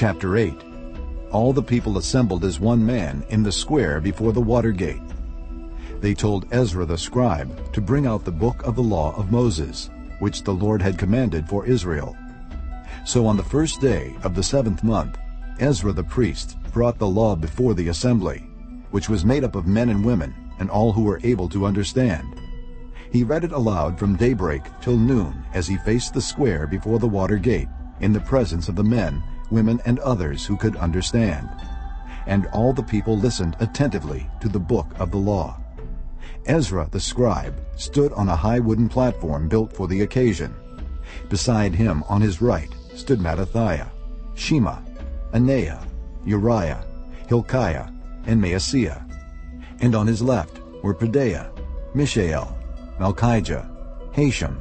Chapter 8 All the people assembled as one man in the square before the water gate. They told Ezra the scribe to bring out the book of the law of Moses, which the Lord had commanded for Israel. So on the first day of the seventh month, Ezra the priest brought the law before the assembly, which was made up of men and women and all who were able to understand. He read it aloud from daybreak till noon as he faced the square before the water gate, in the presence of the men, women, and others who could understand. And all the people listened attentively to the book of the law. Ezra the scribe stood on a high wooden platform built for the occasion. Beside him on his right stood Mattithiah, Shema, Anaiah, Uriah, Hilkiah, and Maaseiah. And on his left were Pedaiah, Mishael, Malchijah, Hashum,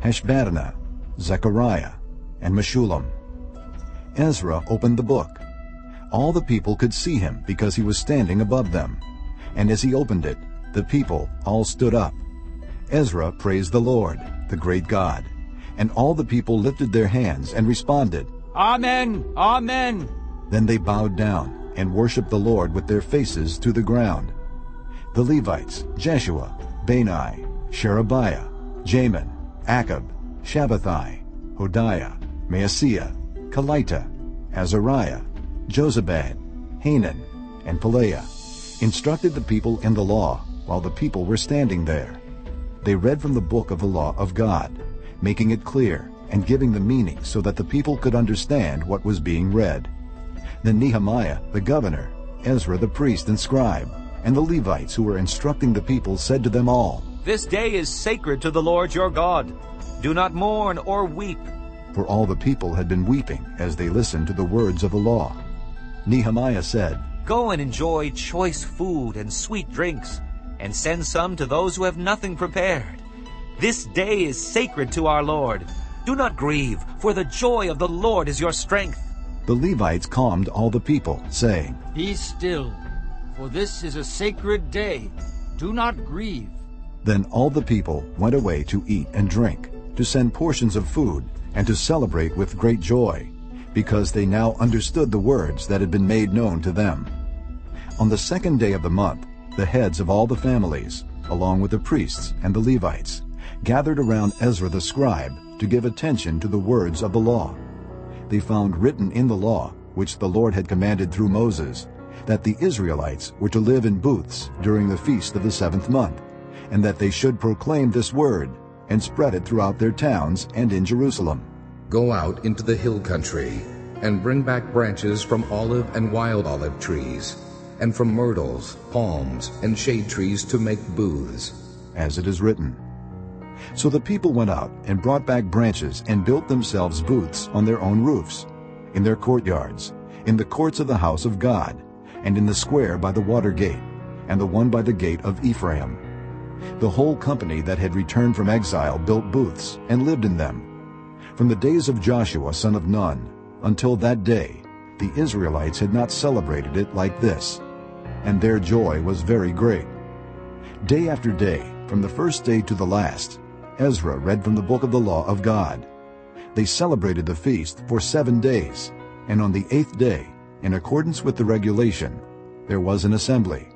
Hashbaddanah, Zechariah, and Meshullam. Ezra opened the book. All the people could see him because he was standing above them. And as he opened it, the people all stood up. Ezra praised the Lord, the great God. And all the people lifted their hands and responded, Amen! Amen! Then they bowed down and worshipped the Lord with their faces to the ground. The Levites, Jeshua, Bani, Sherebiah, Jamin, Akkub, Shabbethai, Hodiah, Maaseiah, Kelita, Azariah, Jozabad, Hanan, and Pelaiah, instructed the people in the law while the people were standing there. They read from the book of the law of God, making it clear and giving the meaning so that the people could understand what was being read. Then Nehemiah, the governor, Ezra the priest and scribe, and the Levites who were instructing the people said to them all, This day is sacred to the Lord your God. Do not mourn or weep. For all the people had been weeping as they listened to the words of the law. Nehemiah said, Go and enjoy choice food and sweet drinks, and send some to those who have nothing prepared. This day is sacred to our Lord. Do not grieve, for the joy of the Lord is your strength. The Levites calmed all the people, saying, Be still, for this is a sacred day. Do not grieve. Then all the people went away to eat and drink, to send portions of food, and to celebrate with great joy, because they now understood the words that had been made known to them. On the second day of the month, the heads of all the families, along with the priests and the Levites, gathered around Ezra the scribe to give attention to the words of the law. They found written in the law, which the Lord had commanded through Moses, that the Israelites were to live in booths during the feast of the seventh month, and that they should proclaim this word and spread it throughout their towns and in Jerusalem. Go out into the hill country, and bring back branches from olive and wild olive trees, and from myrtles, palms, and shade trees to make booths. As it is written. So the people went out and brought back branches and built themselves booths on their own roofs, in their courtyards, in the courts of the house of God, and in the square by the water gate, and the one by the gate of Ephraim. The whole company that had returned from exile built booths and lived in them. From the days of Joshua son of Nun until that day, the Israelites had not celebrated it like this, and their joy was very great. Day after day, from the first day to the last, Ezra read from the book of the law of God. They celebrated the feast for seven days, and on the eighth day, in accordance with the regulation, there was an assembly.